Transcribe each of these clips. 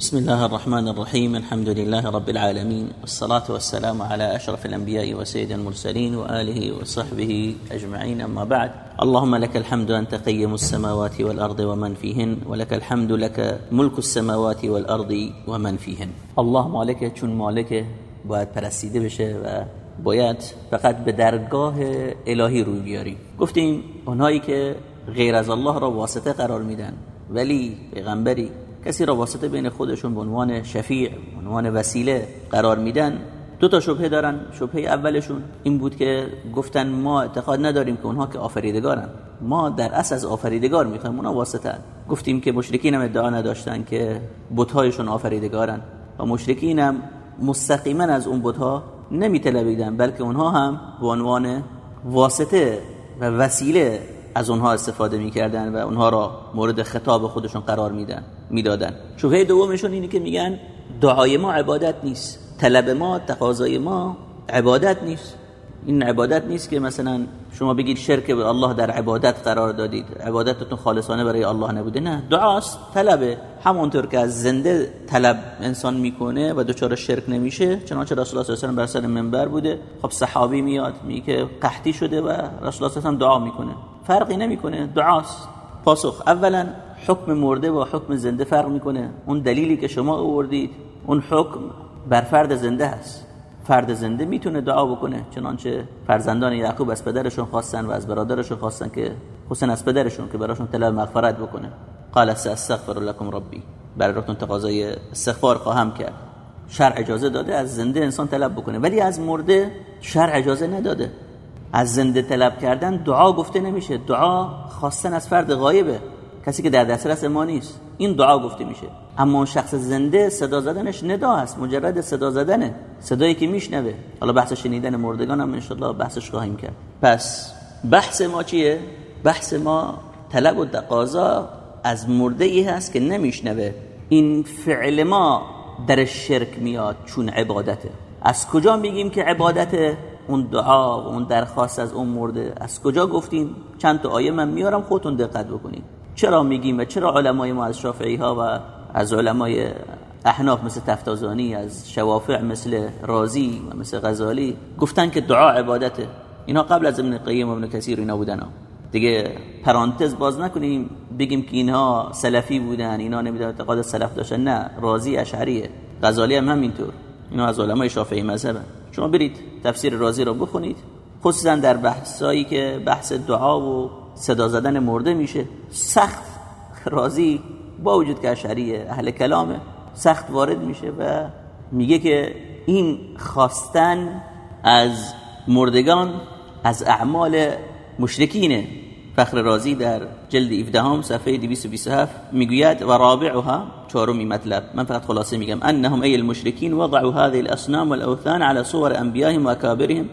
بسم الله الرحمن الرحيم الحمد لله رب العالمين والصلاة والسلام على أشرف الأنبياء وسيد المرسلين وآله وصحبه أجمعين أما بعد اللهم لك الحمد أنت قيم السماوات والأرض ومن فيهن ولك الحمد لك ملك السماوات والأرض ومن فيهن الله مالك چون مالك باید پرستیده بشه و باید فقط به درگاه الهی روی بیاریم گفتیم اونهایی که غیر از الله را واسطه قرار میدن ولی پیغمبری کسی را واسطه بین خودشون به عنوان شفیع به عنوان وسیله قرار میدن دو تا شبهه دارن شبهه اولشون این بود که گفتن ما اعتقاد نداریم که اونها که آفریدگارن ما در اصل از آفریدگار می‌خوایم اونها واسطه هن. گفتیم که مشرکین هم ادعا نداشتن که بتهایشون آفریدگارن و مشرکین هم مستقیما از اون بتها نمیطلبیدن بلکه اونها هم به عنوان واسطه و وسیله از اونها استفاده می‌کردن و اونها را مورد خطاب خودشون قرار میدن می‌دادن. شبهه دومشون اینه که میگن دعای ما عبادت نیست طلب ما تقاضای ما عبادت نیست. این عبادت نیست که مثلا شما بگید شرک به الله در عبادت قرار دادید عبادتتون خالصانه برای الله نبوده. نه دعاست طلبه. همونطور که از زنده طلب انسان می‌کنه و دچار شرک نمیشه چنانچه رسول الله صلی الله علیه و بر سر منبر بوده. خب صحابی میاد میگه قحطی شده و رسول الله صلی دعا می‌کنه. فرقی نمی‌کنه دعاست. پاسخ. اولا حکم مرده و حکم زنده فرق می‌کنه. اون دلیلی که شما آوردید اون حکم بر فرد زنده هست. فرد زنده می‌تونه دعا بکنه چنانچه فرزندان یعقوب از پدرشون خواستن و از برادرشون خواستن که حسین از پدرشون که براشون طلب مغفرت بکنه. قال استغفر لكم ربی. براتون تقاضای استغفار خواهم کرد. شرع اجازه داده از زنده انسان طلب بکنه. ولی از مرده شرع اجازه نداده. از زنده طلب کردن دعا گفته نمیشه. دعا خواستن از فرد غایبه. کسی که در دسترس ما نیست. این دعا گفته میشه. اما شخص زنده صدا زدنش ندا است مجرد صدا زدنه. صدایی که میشنوه. حالا بحث شنیدن مردگان هم انشالله بحثش خواهیم کرد. پس بحث ما چیه؟ بحث ما طلب و تقاضا از مرده ای هست که نمیشنوه. این فعل ما در شرک میاد چون عبادته. از کجا میگیم که عبادته؟ اون دعا و اون درخواست از اون مرده. از کجا گفتیم چند تا آیه من میارم خودتون دقت بکنید چرا میگیم و چرا علمای ما از شافعی ها و از علمای احناف مثل تفتازانی از شوافع مثل رازی و مثل غزالی گفتن که دعا عبادته. اینا قبل از ابن قیم و ابن کثیر اینا بودن ها. دیگه پرانتز باز نکنیم بگیم که اینها سلفی بودن اینا نمی‌دونم اعتقاد سلف داشتن. نه رازی اشعریه غزالی هم همینطور. اینا از علمای شافعی مذهبن. شما برید تفسیر رازی رو بخونید. خصوصا در بحثایی که بحث دعا و صدا زدن مرده میشه. سخت رازی با وجود که اشعریه اهل کلامه سخت وارد میشه و میگه که این خواستن از مردگان از اعمال مشرکینه فخر رازی در جلد 17 صفحه 227 می‌گوید و رابعها چهارمی مطلب. من فقط خلاصه میگم. انهم ای المشرکین وضعوا هذه الاصنام والاوثان على صور انبیائهم و اکابرهم.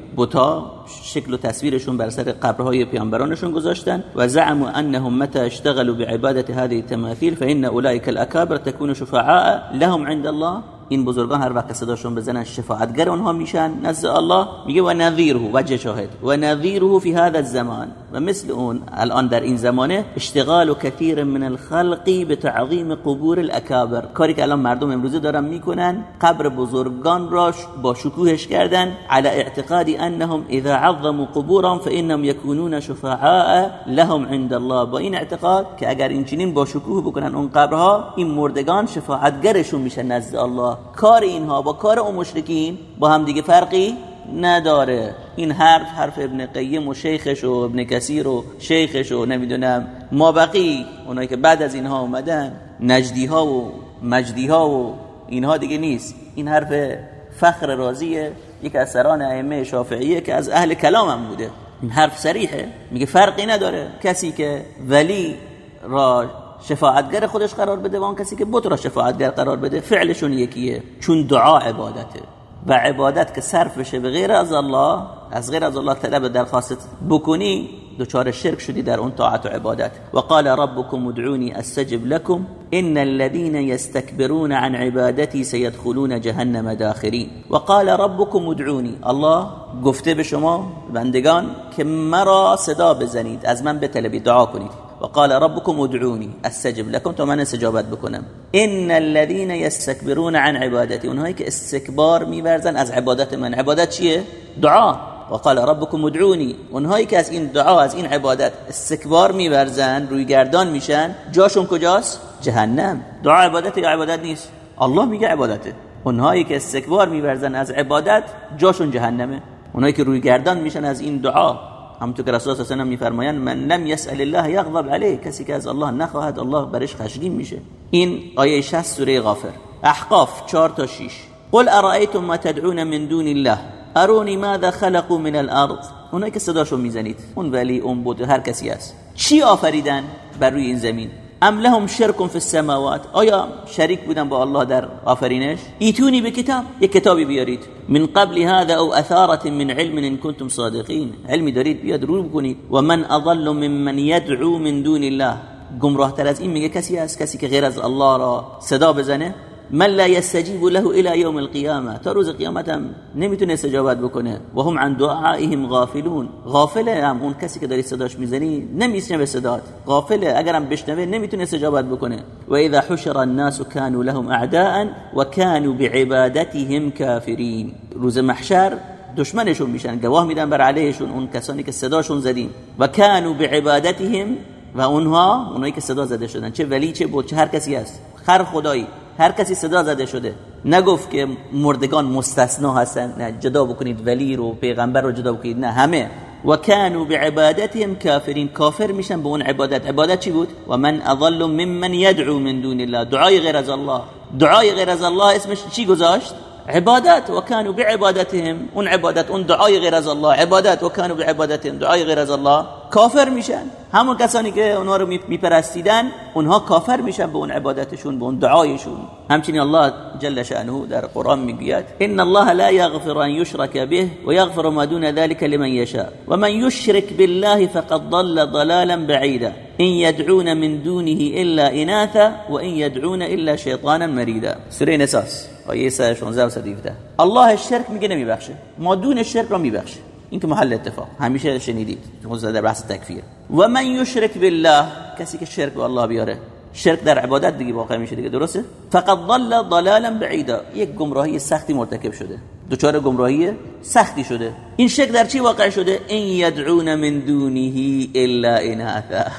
شکل و تصویرشون بر سر قبرهای پیامبرانشون گذاشتن. و زعموا انهم متى اشتغلوا بعباده هذه التماثيل فان اولئك الاكابر تكون شفعاء لهم عند الله. این بزرگان هر وقت صداشون بزنن شفاعتگر اونها میشن. نزد الله میگه و نظیره. وجه شاهد. و نظیره فی هذا الزمان. و مثل اون الان در این زمانه اشتغال كثير من الخلق بتعظیم قبور الاکابر کاری که الان مردم امروزه دارن می‌کنن قبر بزرگان را با شکوهش کردن على اعتقاد انهم اذا عظموا قبورهم فانهم يكونون شفعاء لهم عند الله. با این اعتقاد که اگر این چنین با شکوه بکنن اون قبرها این مردگان شفاعتگرشون میشن نزد الله. کار اینها با کار اون مشرکین با هم دیگه فرقی نداره. این حرف حرف ابن قیم و شیخش و ابن کثیر و شیخش و نمی‌دونم ما بقی اونایی که بعد از اینها اومدن نجدی ها و مجدی ها و اینها دیگه نیست. این حرف فخر رازیه یک از سران ائمه شافعیه که از اهل کلام هم بوده. این حرف صریحه. میگه فرقی نداره. کسی که ولی را شفاعتگر خودش قرار بده و اون کسی که بت را شفاعتگر قرار بده فعلشون یکیه. چون دعا عبادته. و عبادت که صرف بشه به غیر از الله از غیر از الله طلب درخواست بکنی دچار شرک شدی در اون طاعت و عبادت. و قال ربكم ادعوني استجب لكم ان الذين يستكبرون عن عبادتي سيدخلون جهنم داخرين و قال ربكم ادعوني الله گفته به شما بندگان که مرا صدا بزنید از من بطلبید دعا کنید. و قال ربكم ادعوني استجب لكم تو من استجابت بکنم. ان الذين يستكبرون عن عبادتي اونهایی که استکبار میورزن از عبادت من. عبادت چیه؟ دعا. و قال ربكم ادعوني. اونهایی که از این دعا از این عبادت استکبار میورزن روی گردان میشن جاشون کجاست؟ جهنم. دعا عبادت یا عبادت نیست؟ الله میگه عبادته. اونهایی که استکبار میورزن از عبادت جاشون جهنمه. اونایی که روی گردان میشن از این دعا. همونطور که رسول الله صلی میفرمایند من لم يسأل الله یغضب علیه. کسی که از الله نخواهد الله برش خشمگین میشه. این آیه 60 سوره غافر. احقاف 4 تا 6 قل ارائیتم ما تدعون من دون الله؟ ارونی ماذا خلقوا من الارض؟ اونایی که صداشو می‌زنید. اون ولی اون بود هر کسی است چی آفریدن بر روی این زمین؟ أم لهم شرک فی السماوات؟ آیا شریک بودن با الله در آفرینش؟ ایتونی به کتاب؟ یک کتابی بیارید. من قبل هذا أو اثارت من علم ان کنتم صادقین. علمی دارید؟ بیاد رو بکنید. و من اضل ممن يدعو من دون الله. گمراه تر از این میگه کسی است کسی که غیر از الله را صدا بزنه؟ من لا يستجيب له الى يوم القيامه تا روز قیامت هم نمی‌تونه استجابت بکنه. و هم عن دعائهم غافلون. غافله هم اون کسی که داری صداش می‌زنی نمیشنوه صدات. غافله. اگرم بشنوه نمی‌تونه استجابت بکنه. و اذا حشر الناس كانوا لهم اعداء و كانوا بعبادتهم كافرين روز محشر دشمنشون میشن. گواه میدن بر علیهشون اون کسانی که صداشون زدیم. و كانوا بعبادتهم و اونها اونایی که صدا زده شدن. چه ولی چه بود چه هر کسی هست. خر خدایی. هر کسی صدا زده شده. نگفت که مردگان مستثنا هستن. نه جدا بکنید ولی رو پیغمبر رو جدا بکنید. نه همه. و كانوا بعبادتهم کافرین. کافر میشن به اون عبادت. عبادت چی بود؟ و من اضل ممن يدعو من دون الله. دعای غیر از الله. دعای غیر از الله اسمش چی گذاشت؟ عبادت. و كانوا بعبادتهم. اون عبادت اون دعای غیر از الله. عبادت. و كانوا بعبادتهم. دعای غیر از الله. کافر میشن. همون کسانی که اونها رو میپرستیدن اونها کافر میشن به اون عبادتشون به اون دعایشون. همچنین الله جل شأنه در قرآن می‌گوید ان الله لا يغفر ان يشرك به ويغفر ما دون ذلك لمن يشاء ومن يشرك بالله فقد ضل ضلالا بعيدا ان يدعون من دونه الا اناثا وان يدعون الا شيطانا مريدا سوره نساس آیه 16 و 117 الله شرک میگه نمیبخشه. ما دون شرک رو میبخشه این که محل اتفاق. همیشه شنیدید خصوصا در بحث تکفیر. و من یشرک بالله کسی که شرک به الله بیاره. شرک در عبادت دیگه واقع میشه دیگه درسته؟ فقط ضل ضلالا بعیدا. یک گمراهی سختی مرتکب شده. دچار گمراهی سختی شده. این شرک در چی واقع شده؟ این یدعون من دونه الا اناثا.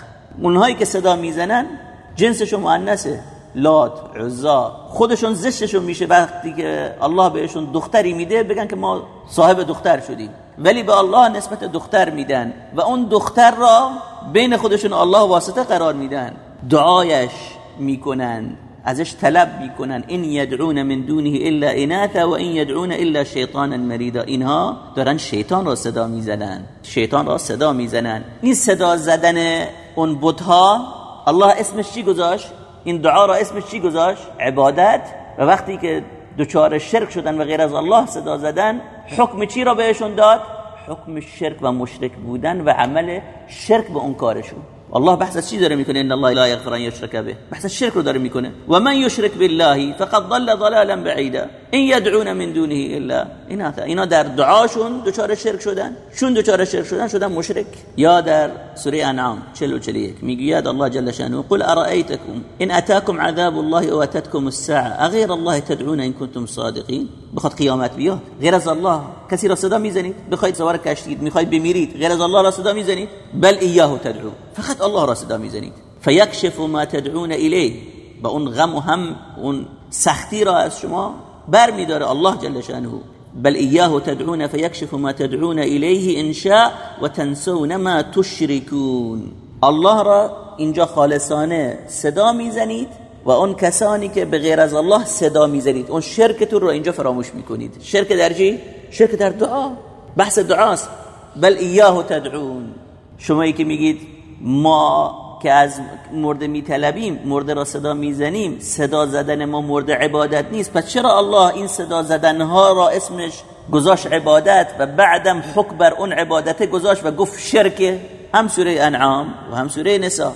اونهایی که صدا می‌زنن جنسشون مؤنثه. لات عزا. خودشون زشتشون میشه. وقتی که الله بهشون دختری میده بگن که ما صاحب دختر شدیم. ولی به الله نسبت دختر میدن و اون دختر را بین خودشون الله واسطه قرار میدن. دعایش می‌کنن ازش طلب می‌کنن. این یدعون من دونه الا اناثا و این یدعون الا شیطانا مریدا. اینها دارن شیطان را صدا می‌زنن. شیطان را صدا می‌زنن. این صدا زدن اون بتها الله اسمش چی گذاشت؟ این دعا را اسمش چی گذاشت؟ عبادت. و وقتی که دچار شرک شدن و غیر از الله صدا زدن حکم چی را بهشون داد؟ حکم شرک و مشرک بودن و عمل شرک به اون کارشون. الله بحث چی داره می‌کنه؟ ان الله لا یغفر ان یشرک به. بحث شرک رو داره می‌کنه. و من یشرک بالله فقد ضل ضلالا بعیدا. این یدعون من دونه الا. اناثا اینا در دعاشون دچار شرک شدن. چون دچار شرک شدن شدن مشرک. یا در سوره انعام 40 و 41 می‌گوید الله جل شانه قل ارایتکم ان اتاکم عذاب الله او اتتكم الساعه اغیر الله تدعون ان کنتم صادقین. بخواد قیامت بیاد. غیر از الله. کسی را صدا می‌زنید؟ بخواید سوار کشتید می‌خواید بمیرید. غیر از الله را صدا می‌زنید؟ بل ایاه تدعون. فقط الله را صدا می‌زنید. فیکشف ما تدعون الیه. با اون غم و هم اون سختی را از شما بر میداره الله جل شانه بل ایاه تدعون فیکشف ما تدعون الیه ان شاء و تنسون ما تشركون الله را اینجا خالصانه صدا می‌زنید و اون کسانی که به غیر از الله صدا می‌زنید. اون شرکتون رو اینجا فراموش می‌کنید. شرک در چی؟ شرک در دعا. بحث دعاست. بل ایاه تدعون. شمایی که میگید ما که از مرده میطلبیم مرده را صدا می‌زنیم صدا زدن ما مرده عبادت نیست. پس چرا الله این صدا زدن ها را اسمش گذاشت عبادت و بعدم حکم بر اون عبادت گذاشت و گفت شرک؟ هم سوره انعام و هم سوره نساء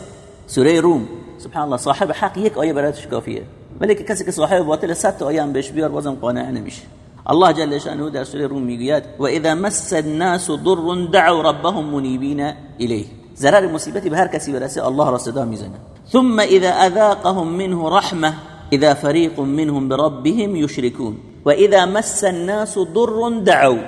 سوره روم. سبحان الله صاحب حق یک آیه براتش کافیه. ولی که کسی که صاحب باطل 100 تا آیه هم بهش بیار بازم قانع نمیشه. الله جل شانه در سوره روم می‌گوید و اذا مس الناس ضر دعوا ربهم منيبين الیه. ضرر مصیبتی به هر کسی برسه الله را صدا می‌زنه ثم اذا اذاقهم منه رحمه اذا فريق منهم بربهم يشركون و اذا مس الناس ضر دعوا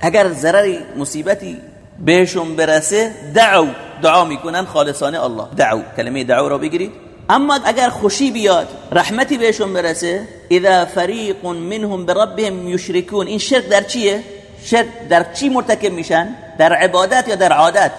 اگر ضرر مصیبتی بهشون برسه دعو دعا می‌کنن خالصانه الله. دعو کلمه دعو را بگیرید. اما اگر خوشی بیاد رحمتی بهشون برسه اذا فریق منهم بربهم یشرکون. این شرک در چیه؟ شرک در چی مرتکب میشن؟ در عبادت یا در عادت؟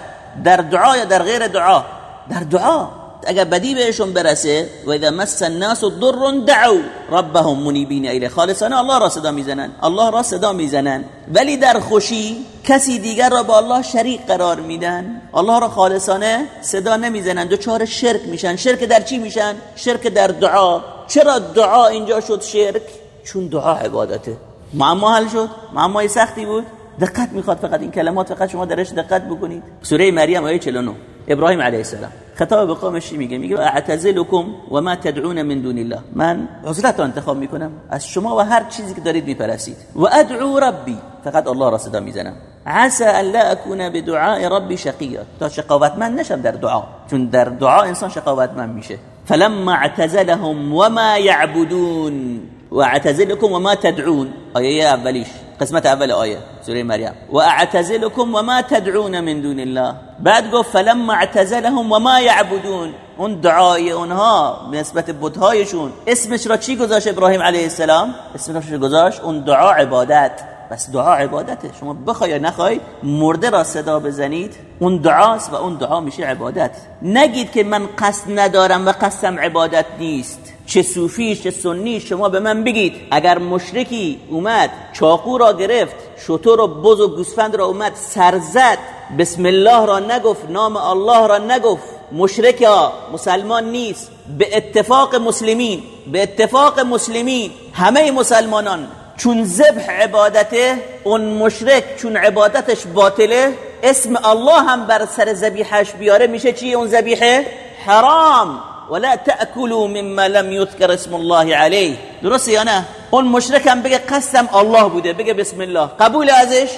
در دعا یا در غیر دعا؟ در دعا. اگر بدی بهشون برسه و اذا مس الناس ضر دعوا ربهم منیبین الیه. خالصانه الله را صدا می‌زنن. الله را صدا می‌زنن. ولی در خوشی کسی دیگر را با الله شریک قرار میدن؟ الله را خالصانه صدا نمی‌زنن. چهار شرک میشن. شرک در چی میشن؟ شرک در دعا. چرا دعا اینجا شد شرک؟ چون دعا عبادته. معما حل شد. معمای سختی بود. دقت می‌خواد فقط این کلمات فقط شما درش دقت بکنید. سوره مریم آیه 49 ابراهیم علیه السلام. خطاب به قومش میگه؟ میگه اعتزلکم و ما تدعون من دون الله. من عزلت انتخاب می‌کنم. از شما و هر چیزی که دارید می‌پرسید. و ادعو ربی. فقط الله را صدا می‌زنم. عسى ان لا اكون بدعاء ربي شقيا تا شقاوتمند نشم در دعا. چون در دعا انسان شقاوتمند میشه. فلما اعتزلهم وما يعبدون. واعتزلكم وما تدعون. آیه اولیش. قسمت اول آیه سوره مریم. و اعتزلكم وما تدعون من دون الله. بعد گفت فلما اعتزلهم وما يعبدون. اون دعای اونها نسبت بتهایشون اسمش را چی گذاشت ابراهیم علیه السلام؟ اسمش را گذاشت؟ اون دعا عبادت. بس دعا عبادته. شما بخوای یا نخوای مرده را صدا بزنید اون دعاست و اون دعا میشه عبادت. نگید که من قصد ندارم و قصدم عبادت نیست. چه صوفی چه سنی شما به من بگید. اگر مشرکی اومد چاقو را گرفت شطور و بز و گوسفند را اومد سرزد بسم الله را نگفت نام الله را نگفت. مشرک مسلمان نیست. به اتفاق مسلمین به اتفاق مسلمین. همه مسلمانان چون ذبح عبادته اون مشرک چون عبادتش باطله اسم الله هم بر سر ذبیحش بیاره. میشه چی اون ذبیحه؟ حرام. ولا تأكلوا مما لم يذكر اسم الله عليه. درسته یا نه؟ اون هم بگه قسم الله بوده. بگه بسم الله. قبول ازش؟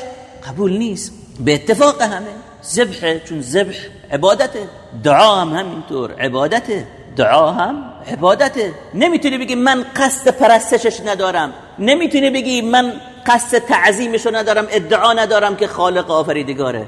قبول نیست. به اتفاق همه. ذبح چون ذبح عبادته. دعا هم همینطور. عبادته. دعا هم عبادته. نمی‌تونی بگی من قصد پرستشش ندارم. نمی‌تونی بگی من قصد تعظیمش ندارم. ادعا ندارم که خالق آفریدگاره.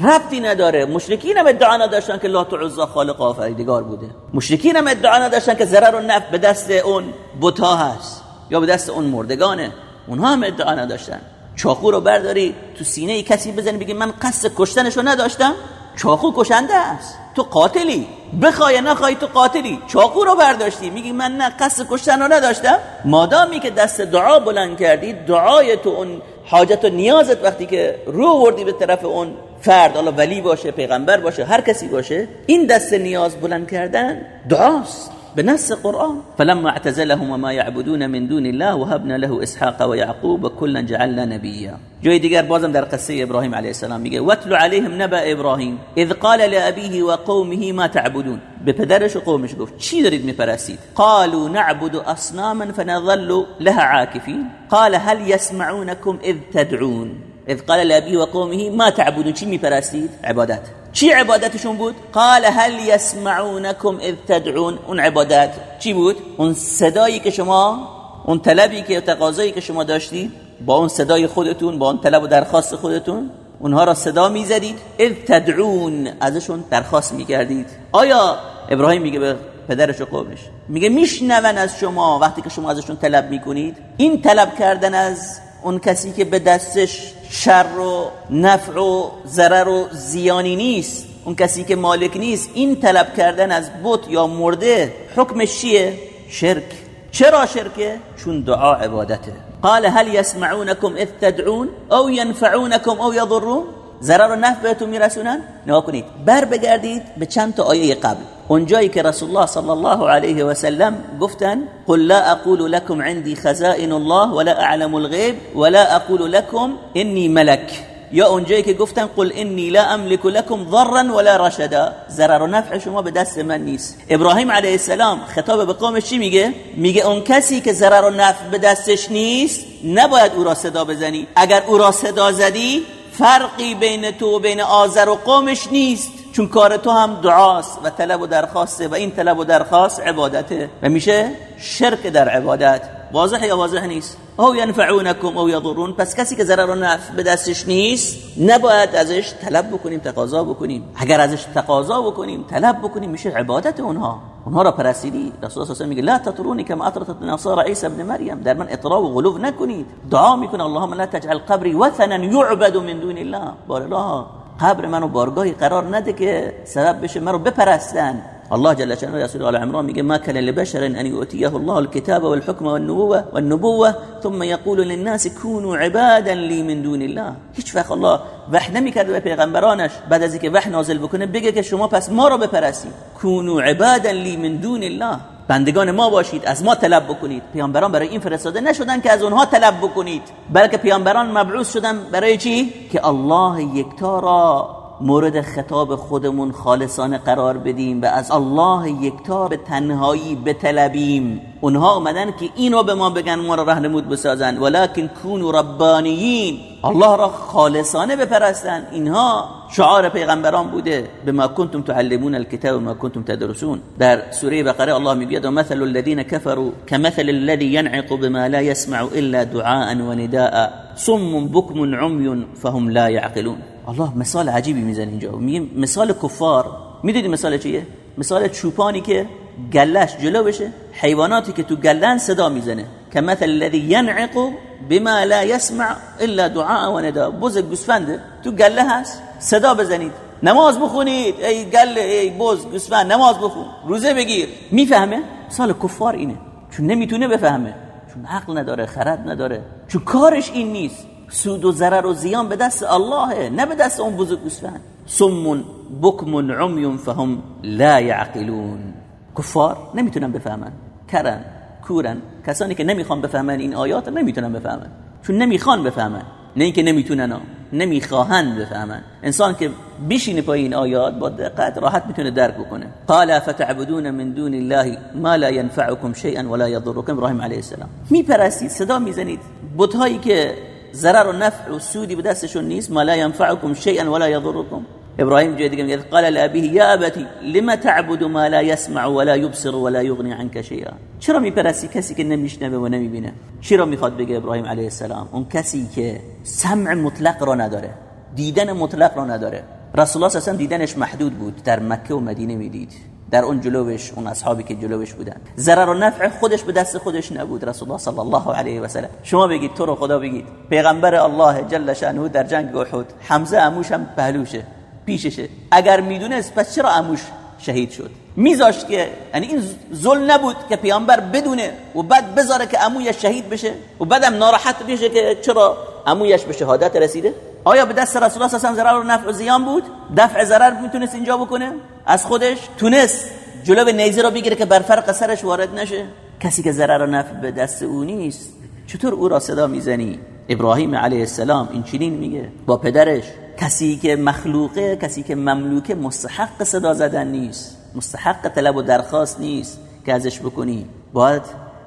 ربطی نداره. مشرکین هم ادعا نداشتن که لات و خالق آفریدگار بوده. مشرکین هم ادعا نداشتن که ضرر و نفع به دست اون بتا هست یا به دست اون مردگانه. اونها هم ادعا نداشتن. چاقو رو برداری تو سینه کسی بزنی بگی من قصد کشتنش نداشتم؟ چاقو کشنده است. تو قاتلی. بخوای نخوای تو قاتلی. چاقو رو برداشتی. میگی من نه قصد کشتن رو نداشتم. مادامی که دست دعا بلند کردی دعای تو اون حاجت و نیازت وقتی که رو وردی به طرف اون فرد حالا ولی باشه پیغمبر باشه هر کسی باشه این دست نیاز بلند کردن دعاست. بنص قرآن فلما اعتزلهم وما يعبدون من دون الله وهبنا له إسحاق ويعقوب وكلا جعلنا نبيا. جای دیگر بازم در قصه ابراهیم علیه السلام میگه واتلو عليهم نبأ ابراهیم اذ قال لابيه وقومه ما تعبدون. به پدرش قومش گفت چی دارید میپرستید قالوا نعبد اصناما فنظل لها عاكفين قال هل يسمعونكم إذ تدعون؟ اذ قال لابيه وقومه ما تعبدون. چی میپرستید؟ عبادت. چی عبادتشون بود؟ قال هل يسمعونكم اذ تدعون. اون عبادت چی بود؟ اون صدایی که شما اون طلبی که تقاضایی که شما داشتید با اون صدای خودتون با اون طلب و درخواست خودتون اونها را صدا می‌زدید. اذ تدعون. ازشون درخواست می‌کردید. آیا ابراهیم میگه به پدرش و قومش؟ میگه میشنون از شما وقتی که شما ازشون طلب می‌کنید؟ این طلب کردن از اون کسی که به دستش شر و نفع و ضرر و زیانی نیست. اون کسی که مالک نیست این طلب کردن از بت یا مرده حکمش چیه؟ شرک. چرا شرکه چون دعا عبادته. قال هل يسمعونكم اذ تدعون او ينفعونكم او يضرون ضرر و نفع بهتون میرسونن؟ نگاه کنید. بر بگردید به چند تا آیه قبل. اونجایی که رسول الله صلی الله علیه و سلم گفتن قل لا اقول لكم عندي خزائن الله ولا اعلم الغيب ولا اقول لكم اني ملك یا اونجایی که گفتن قل انی لا املك لكم ضرا ولا رشدا. ضرر و نفع شما به دست من نیست. ابراهیم علیه السلام خطاب به قومش چی میگه؟ میگه اون کسی که ضرر و نفع به دستش نیست نباید او را صدا بزنی. اگر او را صدا زدی فرقی بین تو و بین آذر و قومش نیست. چون کار تو هم دعاست و طلب و درخواسته و این طلب و درخواست عبادته. و میشه شرک در عبادت. واضح یا واضح نیست؟ او ینفعونکم او یضرون. پس کسی که ضرر و نفع به دستش نیست نباید ازش طلب بکنیم تقاضا بکنیم. اگر ازش تقاضا بکنیم طلب بکنیم میشه عبادت اونها. اونها را پرستیدی. رسول الله میگه لا تطرونی کما اطرت النصارى عیسی ابن مریم. در من اطراء و غلو نکنید. دعا می‌کنه اللهم لا تجعل قبری وثنا يعبد من دون الله. بار الله قبر منو بارگاهی قرار نده که سبب بشه منو بپرستن. الله جل شأنه رسول آل عمران میگه ما كان لبشر ان يؤتيه الله الكتاب والحكم والنبوه والنبوه ثم يقول للناس كونوا عبادا لي من دون الله. هیچ وقت الله وحی نمی‌کرد به پیغمبرانش بعد از اینکه وحی نازل بکنه بگه که شما پس ما رو بپرستید. كونوا عبادا لي من دون الله. بندگان ما باشید از ما طلب بکنید. پیامبران برای این فرستاده نشدن که از اونها طلب بکنید. بلکه پیامبران مبعوث شدن. برای چی؟ که الله یکتا را مورد خطاب خودمون خالصانه قرار بدیم و از الله یکتا به تنهایی بطلبیم. اونها اومدن که اینو به ما بگن ما را رهنمود بسازن. ولکن کونوا ربانیین. الله را خالصانه بپرستن. اینها شعار پیغمبران بوده. به ما کنتم تعلمون الكتاب ما کنتم تدرسون. در سوره بقره الله میگه مثل الذين كفروا كمثل الذي ينعق بما لا يسمع الا دعاء ونداء صم بكم عمي فهم لا يعقلون الله مثال عجیبی می‌زنه اینجا. میگه مثال کفار. می‌دونی مثال چیه؟ مثال چوپانی که گلش جلو بشه حیواناتی که تو گلن صدا می‌زنه. که مثل الذي ينعق بما لا يسمع الا دعاء و ندا. بز گوسفنده تو گله هست صدا بزنید. نماز بخونید ای گله ای بز گوسفند نماز بخون. روزه بگیر. می‌فهمه؟ مثال کفار اینه. چون نمی‌تونه بفهمه. چون عقل نداره خرد نداره. چون کارش این نیست. سود و ضرر و زیان به دست اللهه نه به دست اون بزرگ گوسفند. سم بکم عمی فهم لا یعقلون. کفار نمی‌تونن بفهمن. کرن کورن. کسانی که نمی‌خوان بفهمن این آیات نمی‌تونن بفهمن. چون نمی‌خوان بفهمن. نه اینکه نمی‌تونن نمی‌خواهند بفهمن. انسان که بشینه پای این آیات با دقت راحت می‌تونه درک بکنه. قال فتعبدون من دون الله ما لا ينفعكم شيئا ولا يضركم؟ ابراهیم علیه السلام. میپرستید صدا می‌زنید. بتهایی که ضرر و نفع و سودی به دستشون نیست. ما لا ينفعكم شيئا ولا يضركم. ابراهیم جای دیگه میگه قال لابيه یا ابتی لما تعبد ما لا يسمع ولا يبصر ولا يغني عنك شيئا؟ چرا میپرستی؟ کسی که نمیشنوه و نمی‌بینه. چرا می‌خواد بگه ابراهیم علیه السلام؟ اون کسی که سمع مطلق را نداره دیدن مطلق را نداره. رسول الله اصلا دیدنش محدود بود. در مکه و مدینه می‌دید. در اون جلوش اون اصحابی که جلوش بودن. ضرر و نفع خودش به دست خودش نبود رسول الله صلی الله علیه و سلم. شما بگید تو رو خدا بگید. پیغمبر الله جل شانه در جنگ احد حمزه عموش هم پهلوشه پیششه. اگر می‌دونست پس چرا عموش شهید شد؟ میذاشت که یعنی این ظلم نبود که پیامبر بدونه و بعد بذاره که عمویش شهید بشه و بعدم ناراحت بشه که چرا عمویش به شهادت رسیده؟ آیا به دست رسول الله صلی ضرر و نفع و زیان بود؟ دفع ضرر می‌تونست اینجا بکنه؟ از خودش تونست جلو نیزه رو بگیره که بر فرق سرش وارد نشه؟ کسی که ضرر و نفع به دست او نیست چطور او را صدا می‌زنی؟ ابراهیم علیه السلام این چنین میگه. با پدرش کسی که مخلوقه کسی که مملوکه مستحق صدا زدن نیست. مستحق طلب و درخواست نیست که ازش بکنی. باید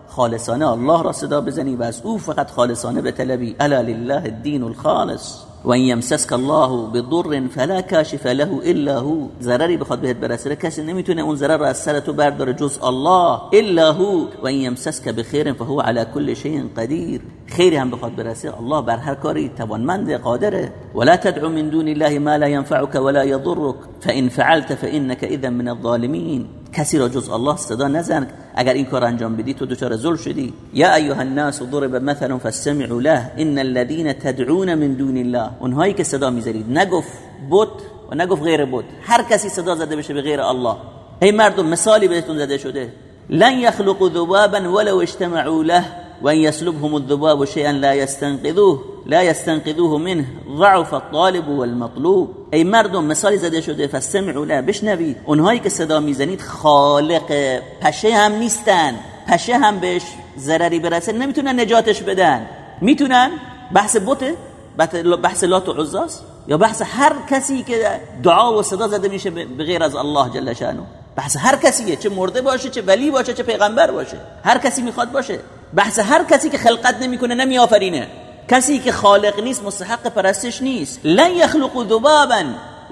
خالصانه الله را صدا بزنی و از او فقط خالصانه به طلبی الا لله الدین الخالص. و این یمسسک الله بضر فلا کاشف له الا هو. ضرری بخواد بهت برسه. کسی نمی‌تونه اون ضرر رو از سر تو برداره جز الله الا هو. و این یمسسک بخیر فهو على كل شيء قدیر. خیری هم بخواد برسه. الله بر هر کاری توانمند قادره ولا تدعو من دون الله ما لا ينفعك ولا يضرك. فان فعلت فانك اذا من الظالمين. کسی را جز الله صدا نزن. اگر این کار انجام بدی تو دچار ذل شدی. یا ایها الناس ضرب مثلا فاستمعوا له. ان الذين تدعون من دون الله. اونهایی که صدا می‌ذارید نگفت بت و نگفت غیر بت. هر کسی صدا زده بشه به غیر الله. ای مردم مثالی بهتون زده شده. لن يخلقوا ذبابا ولو اجتمعوا له. وان يسلبهم الذباب شيئا لا يستنقذوه لا يستنقذوه منه. ضعف الطالب والمطلوب. ای مردم مثالی زده شده. فاستمعوا له بشنوید. اونهایی که صدا می‌زنید خالق. پشه هم نیستن. پشه هم بهش ضرری برسه. نمی‌تونن نجاتش بدن. می‌تونن؟ بحث بوته بحث لات و عزاست یا بحث هر کسی که دعا و صدا زده میشه به از الله جل شانه بحث هر کسیه چه مرده باشه چه ولی باشه چه پیغمبر باشه. هر کسی می‌خواد باشه. بحث هر کسی که خلقت نمیکنه نمیآفرینه کسی که خالق نیست مستحق پرستش نیست. لن یخلق ذبابا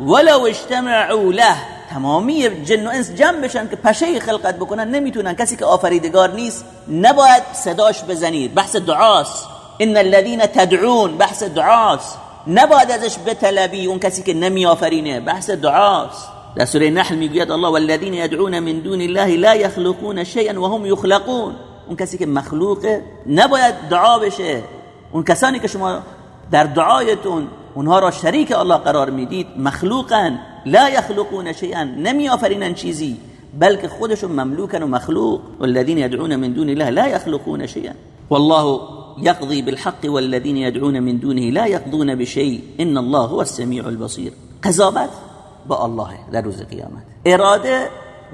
ولو اجتمعوا له. تمامی جن و انس جمع بشن که پشه خلقت بکنن نمیتونن. کسی که آفریدگار نیست نباید صداش بزنید بحث دعاست. ان الذين تدعون بحث دعاست. نباید ازش بطلبی اون کسی که نمی آفرینه. بحث دعاست. در سوره نحل میگوید الله والذین يدعون من دون الله لا يخلقون شيئا وهم يخلقون اون کسی که مخلوقه نباید دعا بشه. اون کسانی که شما در دعایتون اونها را شریک الله قرار میدید مخلوقن. لا يخلقون شيئا نمی آفرینن چیزی بلکه خودشون مملوکن و مخلوق. والذین يدعون من دون الله لا يخلقون شيئا والله يقضي بالحق والذين يدعون من دونه لا يقضون بشيء ان الله هو السميع البصير قضاوت با الله در روز قیامت. اراده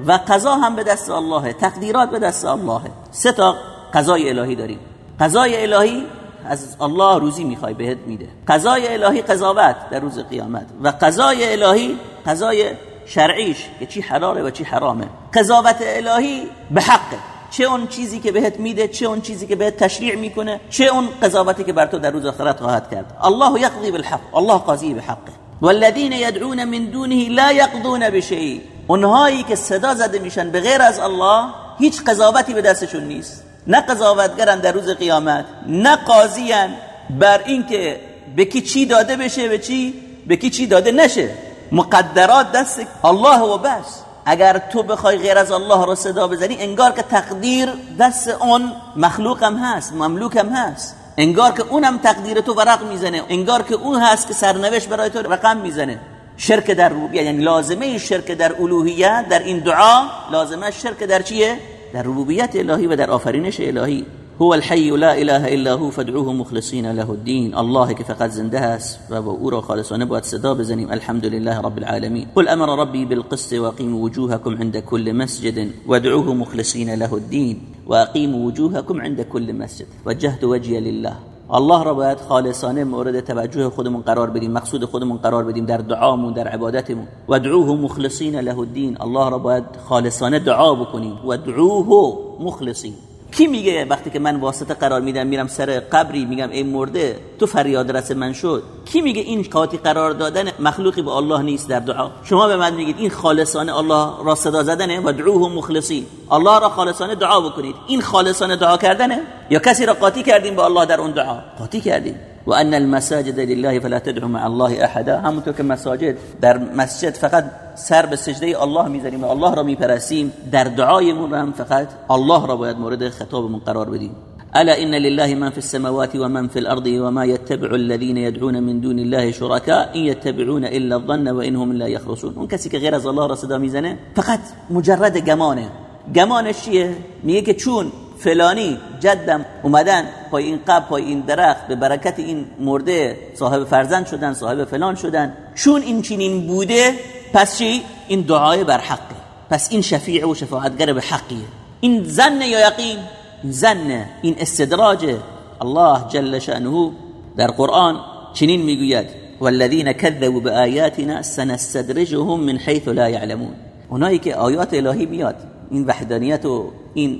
و قضا هم به دست الله تقدیرات به دست الله. سه تا قضای الهی داریم. قضای الهی از الله روزی می‌خوای بهت میده. قضای الهی قضاوت در روز قیامت و قضای الهی قضای شرعیش که چی حلاله و چی حرامه. قضاوت الهی به حقه. چه اون چیزی که بهت میده چه اون چیزی که بهت تشریع می‌کنه چه اون قضاوتی که بر تو در روز آخرت خواهد کرد. الله یقضی بالحق. الله قاضی به حقه. والذین يدعون من دونه لا يقضون بشيء اونهایی که صدا زده میشن به غیر از الله هیچ قضاوتی به دستشون نیست. نه قضاوتگرن در روز قیامت نه قاضیان بر اینکه به کی چی داده بشه به چی؟ به کی چی داده نشه. مقدرات دست الله و بس. اگر تو بخوای غیر از الله رو صدا بزنی انگار که تقدیر دست اون مخلوقم هست مملوکم هست. انگار که اونم تقدیر تو ورق می‌زنه. انگار که اون هست که سرنوشت برای تو رقم می‌زنه. شرک در ربوبیت یعنی لازمه شرک در الوهیت در این دعا لازمه شرک در چیه؟ در ربوبیت الهی و در آفرینش الهی. هو الحي لا اله الا هو فادعوه مخلصين له الدين الله که فقط زنده است و با أو را خالصانه باید صدا بزنیم. الحمد لله رب العالمين قل أمر ربي بالقسط واقيموا وجوهكم عند كل مسجد وادعوه مخلصين له الدين واقيموا وجوهكم عند كل مسجد. وجهت وجهي لله. الله را باید خالصانه مورد توجه خودمون قرار بدیم مقصود خودمون قرار بدیم در دعامون در عبادتمون. ودعوه مخلصین له الدین. الله را باید خالصانه دعا بکنیم. ودعوه مخلصین. کی میگه وقتی که من واسطه قرار میدم میرم سر قبری میگم ای مرده تو فریاد رس من شد. کی میگه این قاطی قرار دادن مخلوقی به الله نیست در دعا؟ شما به من میگید این خالصانه الله را صدا زدنه و دعوه مخلصین. الله را خالصانه دعا بکنید. این خالصانه دعا کردنه؟ یا کسی را قاطی کردیم به الله در اون دعا؟ قاطی کردیم. و ان المساجد لله فلا تدعو مع الله احدا همونطور که مساجد در مسجد فقط سر به سجده الله می‌زنیم و الله را میپرستیم در دعایمون هم فقط الله را باید مورد خطابمون قرار بدیم. الا ان لله من في السماوات ومن في الارض وما يتبع الذين يدعون من دون الله شركاء ان يتبعون الا الظن وانهم لا يخرصون اون کسی که غیر از الله را صدا می‌زنه فقط مجرد گمانه. گمانش چیه؟ میگه که چون فلانی جدم اومدن پای این قب پای این درخت به برکت این مرده صاحب فرزند شدن صاحب فلان شدن. چون این چنین بوده پس چی؟ این دعای بر حقه. پس این شفیع و شفاعتگر به حقیه. این زن یا یقین؟ زن این استدراج الله جل شأنه در قرآن چنین می‌گوید. والذین كذبوا بآیاتنا سنستدرجهم من حيث لا يعلمون اونایی که آیات الهی میاد این وحدانیت و این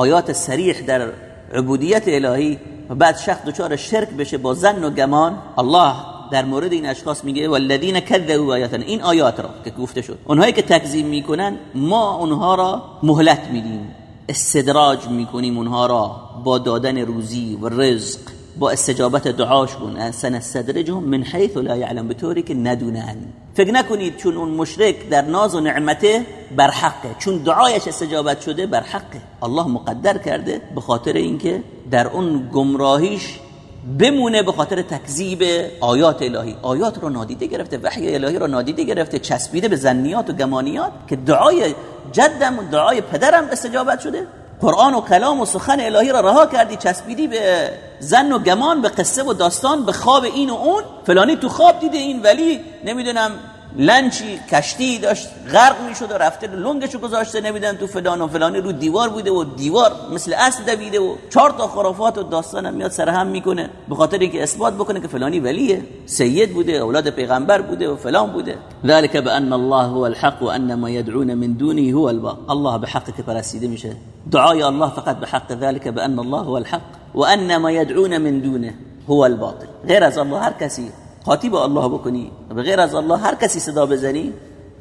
آیات سریح در عبودیت الهی و بعد شخص دچار شرک بشه با زن و گمان الله در مورد این اشخاص میگه والذین کذبوا آیاتنا این آیات را که گفته شد. اونهایی که تکذیب می‌کنن ما اونها را مهلت میدیم. استدراج می‌کنیم اونها را با دادن روزی و رزق. با استجابت دعاشون سنستدرجهم من حیث لا یعلم به طوری که ندونن. فکر نکنید چون اون مشرک در ناز و نعمته بر حقه چون دعایش استجابت شده بر حقه. الله مقدر کرده به خاطر اینکه در اون گمراهیش بمونه به خاطر تکذیب آیات الهی. آیات رو نادیده گرفته وحی الهی رو نادیده گرفته چسبیده به زنیات و گمانیات که دعای جدم و دعای پدرم استجابت شده. قرآن و کلام و سخن الهی را رها کردی چسبیدی به زن و گمان به قصه و داستان به خواب این و اون. فلانی تو خواب دیده این ولی نمی‌دونم لنچی کشتی داشت غرق می‌شد و رفته لنگشو گذاشته نمیدن تو فلان و فلانی رو دیوار بوده و دیوار مثل اصل دویده و چهار تا خرافات و داستان هم میاد سرهم می‌کنه به خاطر اینکه اثبات بکنه که فلانی ولیه سید بوده اولاد پیغمبر بوده و فلان بوده. ذلك بان الله هو الحق وان ما يدعون من دونه هو الباطل الله به حق که میشه. دعای الله فقط به حق. ذلك بان الله هو الحق وان ما يدعون من دونه هو الباطل غیر از الله هر کسی. قاطی با الله بکنی به غیر از الله هر کسی صدا بزنی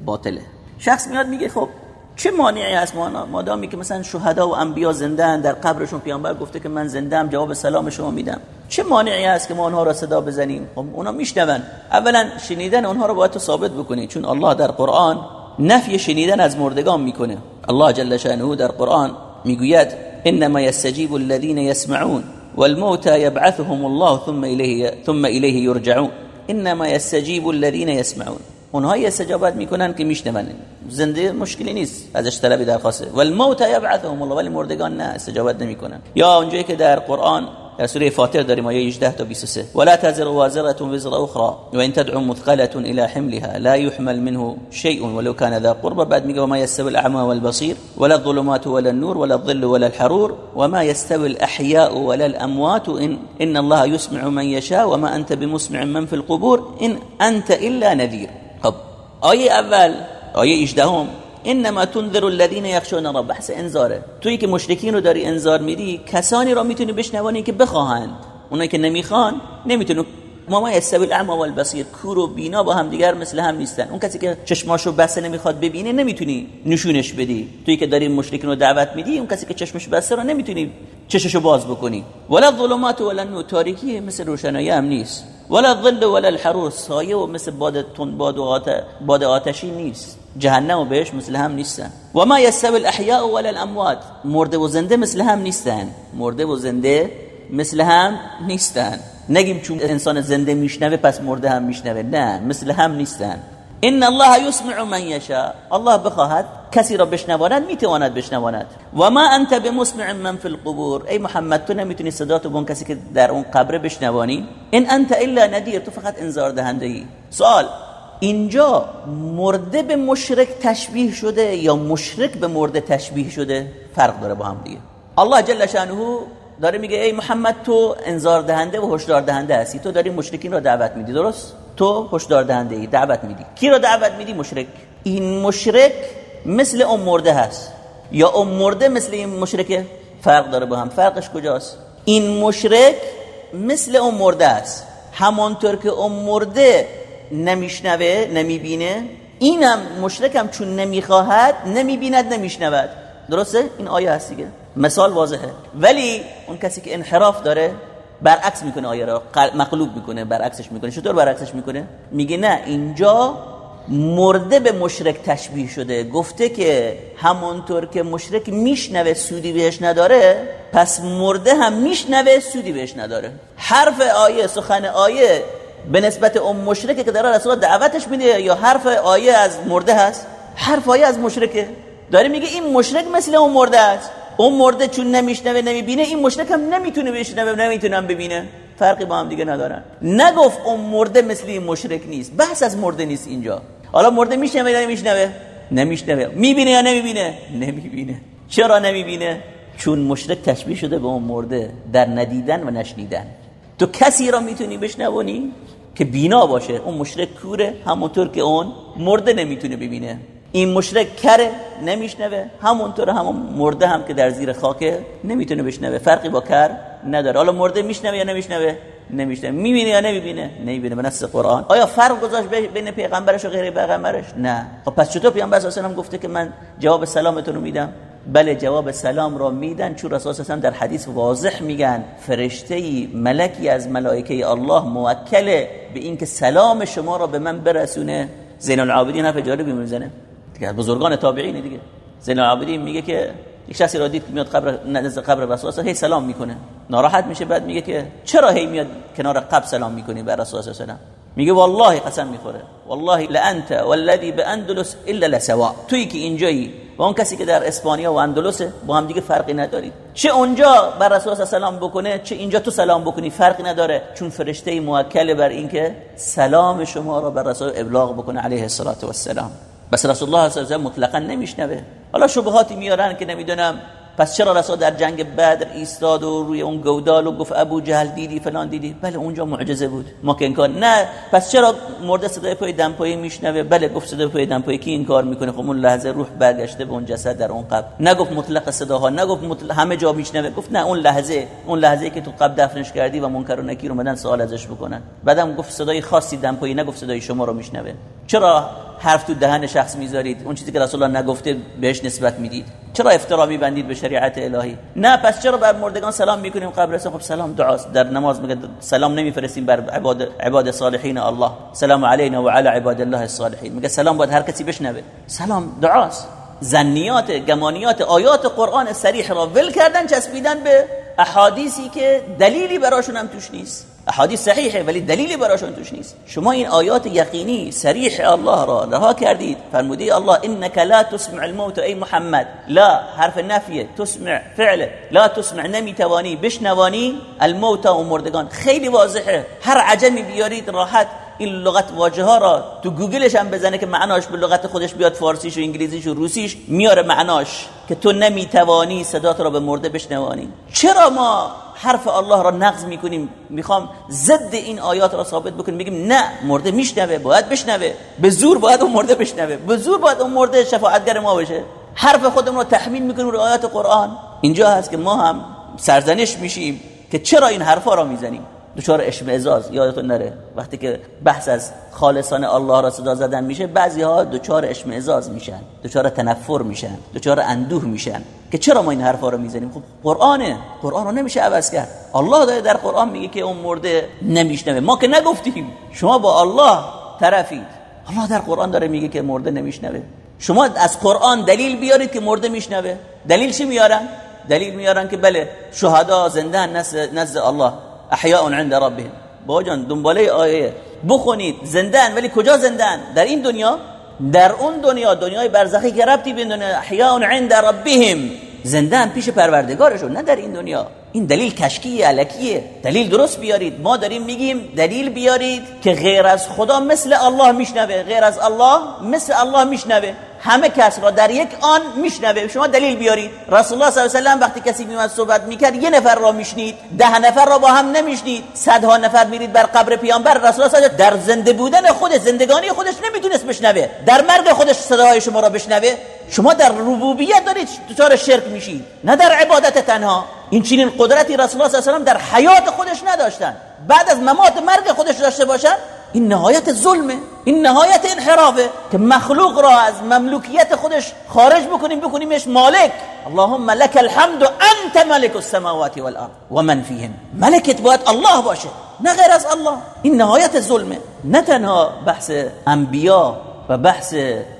باطله. شخص میاد میگه خب چه مانعی هست؟ مادامی که مثلا شهدا و انبیا زنده در قبرشون پیامبر گفته که من زنده جواب سلام شما میدم. چه مانعی هست که ما اونها را صدا بزنیم؟ خب اونا میشنون. اولا شنیدن اونها رو باید تو ثابت بکنی چون الله در قرآن نفی شنیدن از مردگان می‌کنه. الله جل شانه در قرآن می‌گوید انما يستجيب الذين يسمعون والموتى يبعثهم الله ثم اليه ثم اليه يرجعون انما يستجيب الذين يسمعون اونها استجابت می‌کنن که میشنون زنده مشکلی نیست ازش طلبی درخواسته. والموت یبعثهم الله ولی مردگان نه استجابت نمی‌کنن. یا اونجایی که در قرآن سورة فاتر داریم آیه 18 تا 23 ولا تزر وازرة وزر أخرى. وإن تدعو مثقلة إلى حملها. لا يحمل منه شيء ولو كان ذا قربى. بعد میگه وما يستوي الأعمى والبصير. ولا الظلمات ولا النور ولا الظل ولا الحرور. وما يستوي الأحياء ولا الأموات. إن إن الله يسمع من يشاء. وما أنت بمسمع من في القبور. إن أنت إلا نذير. خب آیه أول. آیه 18 هم انما تنذر الذين يخشون رب بحث انذاره. تویی که مشرکین رو داری انذار میدی کسانی را می‌تونی بشنوانی که بخواهند. اونایی که نمی‌خوان نمی‌تونن ما ما یستوی الاعمى والبصیر کور و بینا با هم دیگر مثل هم نیستن. اون کسی که چشماشو بسته نمی‌خواد ببینه نمی‌تونی نشونش بدی. توی که داری مشرکین رو دعوت میدی اون کسی که چشمش بسته رو نمی‌تونی چششو باز بکنی. ولا الظلمات ولا النور تاریکی مثل روشنایی هم نیست. ولا الظل ولا الحرور سایه و مثل باد تند باد و آت... باد آتشی نیست. جهنم و بهش مثل هم نیستن. و ما یستوی الاحیاء ولا الاموات مرده و زنده مثل هم نیستن. مرده و زنده مثل هم نیستن. نگیم چون انسان زنده میشنوه پس مرده هم میشنوه. نه مثل هم نیستن. ان الله یسمع من یشاء. الله بخواهد کسی را بشنواند می‌تواند بشنواند. و ما انت بمسمع من فی القبور. ای محمد تو نمی‌تونی صدا تو کسی که در اون قبر بشنوانی؟ ان انت الا ندیر تو فقط انذار دهنده ای سوال اینجا مرده به مشرک تشبیه شده یا مشرک به مرده تشبیه شده؟ فرق داره با هم دیگه. الله جل شانه داره میگه ای محمد تو انذار دهنده و هشدار دهنده هستی. تو داری مشرکین را دعوت میدی درست؟ تو هشدار دهنده ای دعوت میدی. کی را دعوت میدی؟ مشرک. این مشرک مثل اون مرده هست. یا اون مرده مثل این مشرکه؟ فرق داره با هم. فرقش کجاست؟ این مشرک مثل اون مرده است. همانطور که اون مرده نمیشنوه نمی‌بینه اینم مشرکم چون نمی‌خواهد نمی‌بیند نمیشنود. درسته؟ این آیه هست دیگه. مثال واضحه. ولی اون کسی که انحراف داره برعکس می‌کنه آیه را. مقلوب می‌کنه برعکسش می‌کنه. چطور برعکسش می‌کنه؟ میگه نه اینجا مرده به مشرک تشبیه شده. گفته که همونطور که مشرک میشنوه سودی بهش نداره پس مرده هم میشنوه سودی بهش نداره. حرف آیه سخن آیه به نسبت اون مشرکه که داره رسول دعوتش میده یا حرف آیه از مرده هست؟ حرف آیه از مشرکه. داره میگه این مشرک مثل اون مرده است. اون مرده چون نمیشنوه نمی‌بینه این مشرک هم نمی‌تونه بشنوه نمی‌تونه ببینه. فرقی با هم دیگه ندارن نگفت اون مرده مثل این مشرک نیست. بحث از مرده نیست اینجا. حالا مرده میشنوه یا نمیشنوه؟ نمیشنوه. می‌بینه یا نمی‌بینه؟ نمی‌بینه. چرا نمی‌بینه؟ چون مشرک تشبیه شده به اون مرده در ندیدن و نشنیدن. تو کسی را می‌تونی بشنوانی که بینا باشه؟ اون مشرک کوره همونطور که اون مرده نمی‌تونه ببینه. این مشرک کره نمیشنوه همونطور همون مرده هم که در زیر خاکه نمی‌تونه بشنوه. فرقی با کر نداره. حالا مرده میشنوه یا نمیشنوه؟ نمیشنوه. می‌بینه یا نمی‌بینه؟ نمی‌بینه به نص قرآن. آیا فرق گذاشت بین پیغمبرش و غیر پیغمبرش؟ نه. خب پس چطور پیغمبر اصلا هم گفته که من جواب سلامتون رو میدم؟ بله جواب سلام را میدن چون الله در حدیث واضح میگن فرشته ملکی از ملائکه الله موکله به اینکه سلام شما را به من برسونه. زین العابدین حرف جالبی می‌زنه. دیگه بزرگان تابعین دیگه. زین العابدین میگه که یک شخصی را دید میاد قبر نزد قبر رسول الله هی سلام می‌کنه. ناراحت میشه بعد میگه که چرا هی میاد کنار قبر سلام می‌کنی به رسول الله صلی میگه والله قسم می‌خوره. والله لانت والذي باندلس الا لسوا. توی که اینجایی و اون کسی که در اسپانیا و اندلسه با هم دیگه فرقی ندارید. چه اونجا بر رسول الله سلام بکنه چه اینجا تو سلام بکنی فرقی نداره. چون فرشته موکل بر اینکه سلام شما را بر رسول ابلاغ بکنه علیه الصلاه و السلام بس رسول الله صلی الله علیه و مطلقا نمیشنوه. حالا شبهاتی میارن که نمی‌دونم پس چرا رسول در جنگ بدر ایستاد و روی اون گودال و گفت ابو جهل دیدی فلان دیدی؟ بله اونجا معجزه بود. ما که انکار نه پس چرا مرده صدای پای دمپایی میشنوه؟ بله گفت صدای پای دمپایی کی این کار می‌کنه؟ خب اون لحظه روح برگشته به اون جسد در اون قبر. نگفت مطلق صداها نگفت مطلق همه جا میشنوه. گفت نه اون لحظه اون لحظه که تو قبر دفنش کردی و منکر و نکیر اومدن سوال ازش بکنن. بعدم گفت صدای خاصی دمپایی نگفت صدای شما رو میشنوه. چرا حرف تو دهن شخص می‌ذارید. اون چیزی که رسول الله نگفته بهش نسبت می‌دید. چرا افترا میبندید به شریعت الهی؟ نه پس چرا بر مردگان سلام می‌کنیم قبر خب سلام دعاست در نماز میگه سلام نمیفرستیم بر عباد عباد صالحین الله. سلام علینا و علی عباد الله الصالحین. میگه سلام باید هر کسی بشنوه. سلام دعاست زنیات گمانیات آیات قرآن صریح را ول کردن چسبیدن به احادیثی که دلیلی براشون هم توش نیست. احادیث صحیحه ولی دلیلی براشون توش نیست. شما این آیات یقینی صریح الله را رها کردید فرمودی الله انك لا تسمع الموت ای محمد. لا حرف نفیه تسمع فعله. لا تسمع نمی‌توانی بشنوانی الموت و مردگان. خیلی واضحه. هر عجمی بیارید راحت. این لغت واژه ها را تو گوگلش هم بزنه که معناش به لغت خودش بیاد فارسیش و انگلیسیش و روسیش میاره معناش. که تو نمی‌توانی صدات را به مرده بشنوانی. چرا ما حرف الله را نقض می‌کنیم. می‌خوام ضد این آیات را ثابت بکنیم. میگیم نه مرده میشنوه باید بشنوه. به زور باید اون مرده بشنوه. به زور باید اون مرده شفاعتگر ما بشه. حرف خودمون رو تحمیل می‌کنیم روی آیات قرآن. اینجا هست که ما هم سرزنش میشیم که چرا این حرفا را می‌زنیم. دچار اشمعزاز. یادتون نره. وقتی که بحث از خالصان الله را صدا زدن میشه بعضی ها دچار اشمعزاز میشن دچار تنفر میشن دچار اندوه میشن. که چرا ما این حرفا رو می‌زنیم؟ خب قرآنه. قرآن رو نمیشه عوض کرد. الله داره در قرآن میگه که اون مرده نمیشنوه. ما که نگفتیم. شما با الله طرفید. الله در قرآن داره میگه که مرده نمیشنوه. شما از قرآن دلیل بیارید که مرده میشنوه. دلیل چی میارن؟ دلیل میارن که بله شهدا زنده نزد الله. احیاء عند ربهم. با جان دنباله آیه. بخونید. زندن ولی کجا زندن در این دنیا؟ در اون دنیا دنیای برزخی که ربطی به دنیا احیاء عند ربهم. زندن پیش پروردگارشون نه در این دنیا. این دلیل کشکی علکیه. دلیل درست بیارید. ما داریم میگیم دلیل بیارید که غیر از خدا مثل الله میشنوه. غیر از الله مثل الله میشنوه. همه کس را در یک آن میشنوه. شما دلیل بیارید. رسول الله صلی الله علیه و وقتی کسی میومد صحبت می‌کرد یه نفر را میشنید ده نفر را با هم نمیشنید. صدها نفر میرید بر قبر پیامبر. رسول الله در زنده بودن خود زندگانی خودش نمی‌تونست بشنوه. در مرگ خودش صداهای شما را بشنوه. شما در ربوبیت دارید دچار شرک میشید. نه در عبادت تنها. این چنین قدرتی رسول الله صلی الله علیه و در حیات خودش نداشتن. بعد از ممات مرگ خودش داشته باشن این نهایت ظلمه این نهایت انحرافه که مخلوق را از مملوکیت خودش خارج بکنیم بکنیمش مالک. اللهم لك الحمد انت ملك السماوات والارض ومن فيهن ملکت باید الله باشه نه غیر از الله. این نهایت ظلمه. نه تنها بحث انبیا و بحث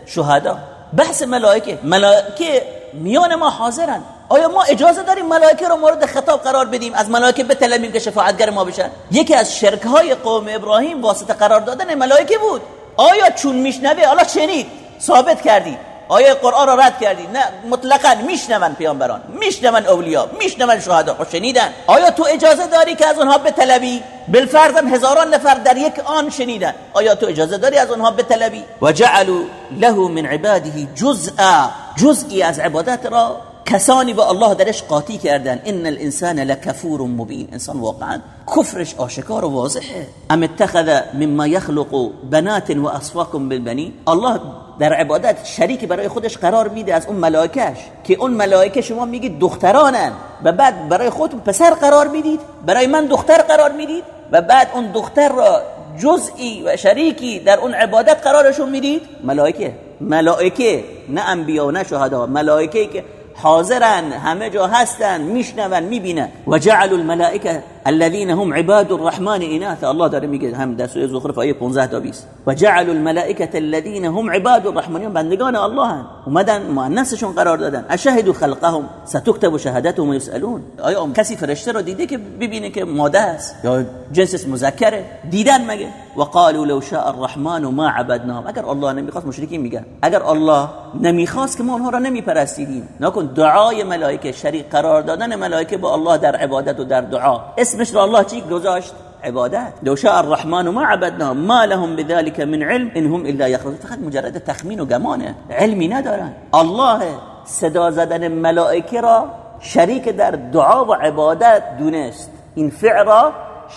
شهدا بحث ملائکه. ملائکه میان ما حاضرن. آیا ما اجازه داریم ملائکه رو مورد خطاب قرار بدیم؟ از ملائکه بطلبیم که شفاعتگر ما بشن. یکی از شرک های قوم ابراهیم واسطه قرار دادن ملائکه بود. آیا چون میشنوه؟ حالا شنید. ثابت کردی. آیا قرآن را رد کردی؟ نه مطلقا میشنون پیامبران. میشنون اولیا میشنون شهدا. خب شنیدن. آیا تو اجازه داری که از اونها بطلبی بالفرض هزاران نفر در یک آن شنیدن. آیا تو اجازه داری از اونها بطلبی و جعلوا له من عباده جزءا. جزئی از عبادت را کسانی به الله درش قاطی کردن. ان الانسان لکفور مبین. انسان واقعا کفرش آشکار و واضحه. ام اتخذ مما يخلق بنات و اصفاكم بالبنین. الله در عبادت شریک برای خودش قرار میده از اون ملائکش که اون ملائکه شما میگید دخترانن. و بعد برای خودتون پسر قرار می‌دید. برای من دختر قرار می‌دید. و بعد اون دختر را جزئی و شریکی در اون عبادت قرارشون می‌دید. ملائکه. ملائکه. نه انبیا و نه شهدا. ملائکه که حاضرن همه جا هستن میشنون می‌بینن. و جعل الملائکه الذين هم عباد الرحمن اناث الله داره میگه هم در سوره زخرف آیه 15 تا 20 و جعل الملائکه الذين هم عباد الرحمن بندگان الله هن. اومدن مؤنثشون قرار دادن. اشهدوا خلقهم ستكتب شهادتهم ويسالون آیا کسی فرشته رو دیده که ببینه که ماده است؟ یا جنس مذکره؟ دیدن مگه؟ و قالوا لو شاء الرحمن ما عبدناهم. اگر الله نمی‌خواست مشرکین میگن. اگر الله نمی‌خواست که ما اونها را نمیپرستیدیم. نکن دعای ملائکه شریک قرار دادن ملائکه با الله در عبادت و در دعا. اسمش را الله چی گذاشت؟ عبادات لو شاء الرحمن ما عبدناهم. ما لهم بذلك من علم. ان هم الا يخرجون فقط مجرد تخمین و گمانه علمی ندارن. الله صدا زدن ملائکه را شریک در دعا و عبادت دونست. این فعل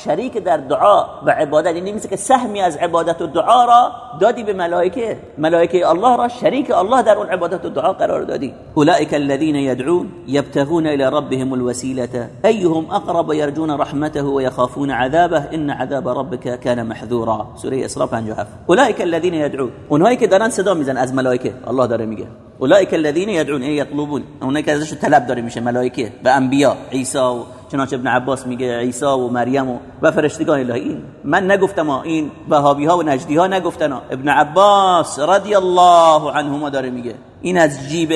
شریک در دعا و عبادت. یعنی مثل که سهمی از عبادت و دعا را دادی به ملائکه. ملائکه الله را شریک الله در اون عبادت و دعا قرار دادی. اولئک الذين يدعون يبتغون الى ربهم الوسيله ايهم اقرب يرجون رحمته ويخافون عذابه. ان عذاب ربك كان محذورا. سوره اسراء 57 اولئک الذين يدعون اونهایی که دارن صدا میزن از ملائکه. الله داره میگه. اولئک الذين يدعون يطلبون اونایی که ازش طلب داره میشه ملائکه و انبیا عیسی و چنانچه ابن عباس میگه عیسی و مریم و, و فرشتگان الهی. من نگفتم این وهابی ها و نجدی ها نگفتن ابن عباس رضی الله عنهما داره میگه. این از جیب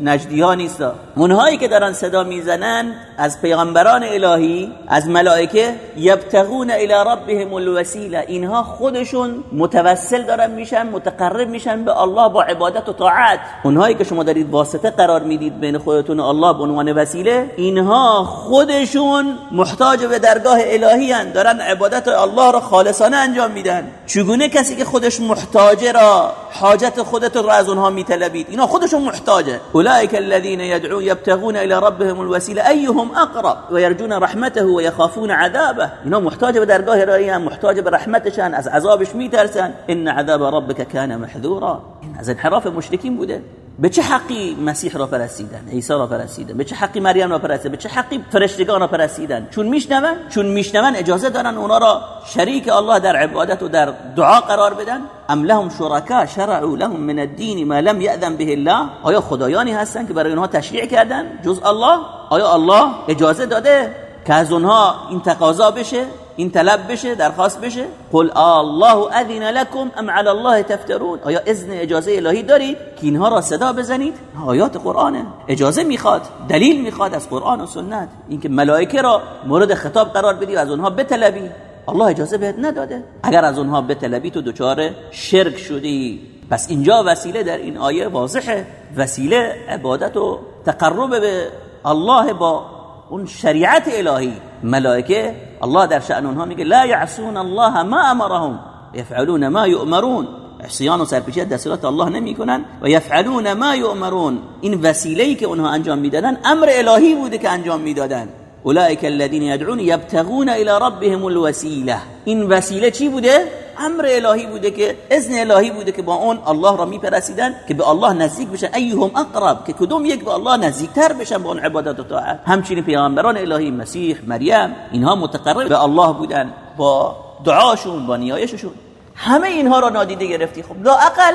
نجدی ها نیست اونهایی که دارن صدا می‌زنن از پیغمبران الهی از ملائکه یبتغون الى ربهم الوسیله. اینها خودشون متوسل دارن میشن متقرب میشن به الله با عبادت و طاعت. اونهایی که شما دارید واسطه قرار می‌دید بین خودتون و الله به عنوان وسیله اینها خودشون محتاج به درگاه الهی هن. دارن عبادت الله را خالصانه انجام میدن. چگونه کسی که خودش محتاجه را حاجت خودت رو از اونها میطلبید؟ اینا خودشون محتاجه. اولئک الذين يدعون يبتغون إلى ربهم الوسيلة. أيهم أقرب؟ ويرجون رحمته ويخافون عذابه. اینا محتاج به درگاه محتاج به رحمتشان از عذابش میترسن إن عذاب ربك كان محذورا. این از إنحراف مشرکین بوده. به چه حقی مسیح را پرستیدن؟ عیسی را پرستیدن. به چه حقی مریم را پرستیدن؟ به چه حقی فرشتگان را پرستیدن؟ چون میشنون چون میشنون اجازه دارن اونا را شریک الله در عبادت و در دعا قرار بدن؟ ام لهم شرکا شرعوا لهم من الدین ما لم یأذن به الله؟ آیا خدایانی هستن که برای اونها تشریع کردن جز الله؟ آیا الله اجازه داده که از اونها این تقاضا بشه؟ این طلب بشه درخواست بشه. قل الله اذن لكم ام على الله تفترون. آیا اذن اجازه الهی دارید که اینها را صدا بزنید؟ آیات قرآنه. اجازه می‌خواد دلیل می‌خواد از قرآن و سنت. اینکه ملائکه را مورد خطاب قرار بدی و از اونها بطلبی الله اجازه بهت نداده. اگر از اونها بطلبی تو دچار شرک شدی. پس اینجا وسیله در این آیه واضحه. وسیله عبادت و تقرب به الله با اون شریعت الهی. ملائکه الله در شأن اونها میگه لا یعصون الله ما امرهم. یفعلون ما یؤمرون. عصیان و سرپیچی دستورات الله نمی‌کنن و یفعلون ما یؤمرون. این وسیله که اونها انجام می‌دادن امر الهی بوده که انجام می‌دادن. اولئک الذين يدعون يبتغون الى ربهم الوسيله این وسیله چی بوده؟ امر الهی بوده که اذن الهی بوده که با اون الله را میپرسیدن که به الله نزدیک بشن. ایهم اقرب؟ که کدوم یک به الله نزدیکتر بشن با اون عبادت و طاعت؟ همچنین پیامبران الهی مسیح مریم اینها متقرب به الله بودن با دعاشون با نیایششون. همه اینها را نادیده گرفتی. خب اقل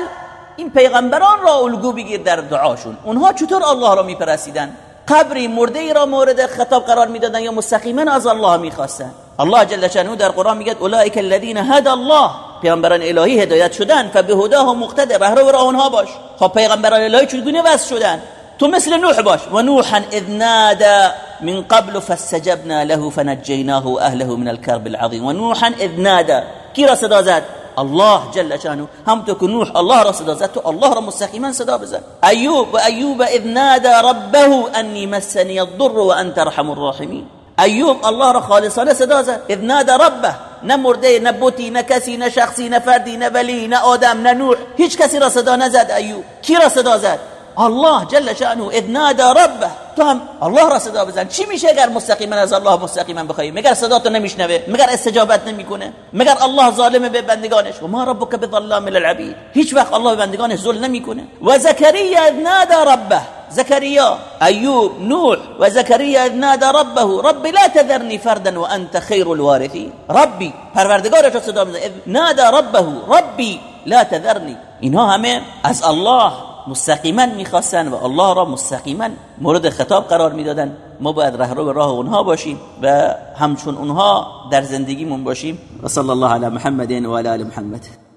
این پیغمبران را الگو بگیر در دعاشون. اونها چطور الله را میپرسیدن؟ قبری مرده ای را مورد خطاب قرار می‌دادن یا مستقیما از الله می‌خواستن؟ الله جل شانه در قرآن میگه اولئک الذین هدى الله. پیامبران الهی هدایت شدن. فبهداه مقتدی رهرو را اونها باش. خب پیغمبران الهی چگونه وصل شدن؟ تو مثل نوح باش. و نوحا اذ نادى من قبل فاستجبنا له فنجيناه واهله من الكرب العظيم. و نوحا اذ نادى. کی را صدا زد؟ الله جل شانه هم تو نوح الله را صدا زد تو الله را مستقیما صدا بزن. ایوب و ایوب اذ نادى ربه انی مسنی الضر وانت ارحم الراحمین. ایوب الله را خالصانه صدا زد إذ نادى ربه. نه مرده نه بوتی نه کسی نه شخصی نه فردی نه ولی نه آدم نه نوح. هیچ کسی را صدا نزد ایوب کی را صدا زد؟ الله جل شأنه إذ نادى ربه. تو هم الله را صدا بزن. چی میشه اگر مستقیما از الله مستقیما بخوای مگر صدا تو نمیشنوه؟ مگر استجابت نمیکنه؟ مگر الله ظالم به بندگانش؟ و ما ربک بظلام للعبید. هیچ وقت الله به بندگانش ظلم نمیکنه. و زکریا اذ نادى ربه. زكريا أيوب نوح. وزكريا إذ نادى ربه. ربي لا تذرني فردا وأنت خير الوارثين ربي پروردگارش صدا نادى ربه. ربي لا تذرني اینها همه از الله. مستقیما می‌خواستن و الله را مستقیما مورد خطاب قرار می‌دادن. ما باید رهرو به راه اونها باشیم و همچون اونها در زندگیمون باشیم. و صلی الله علی محمد و علی محمد.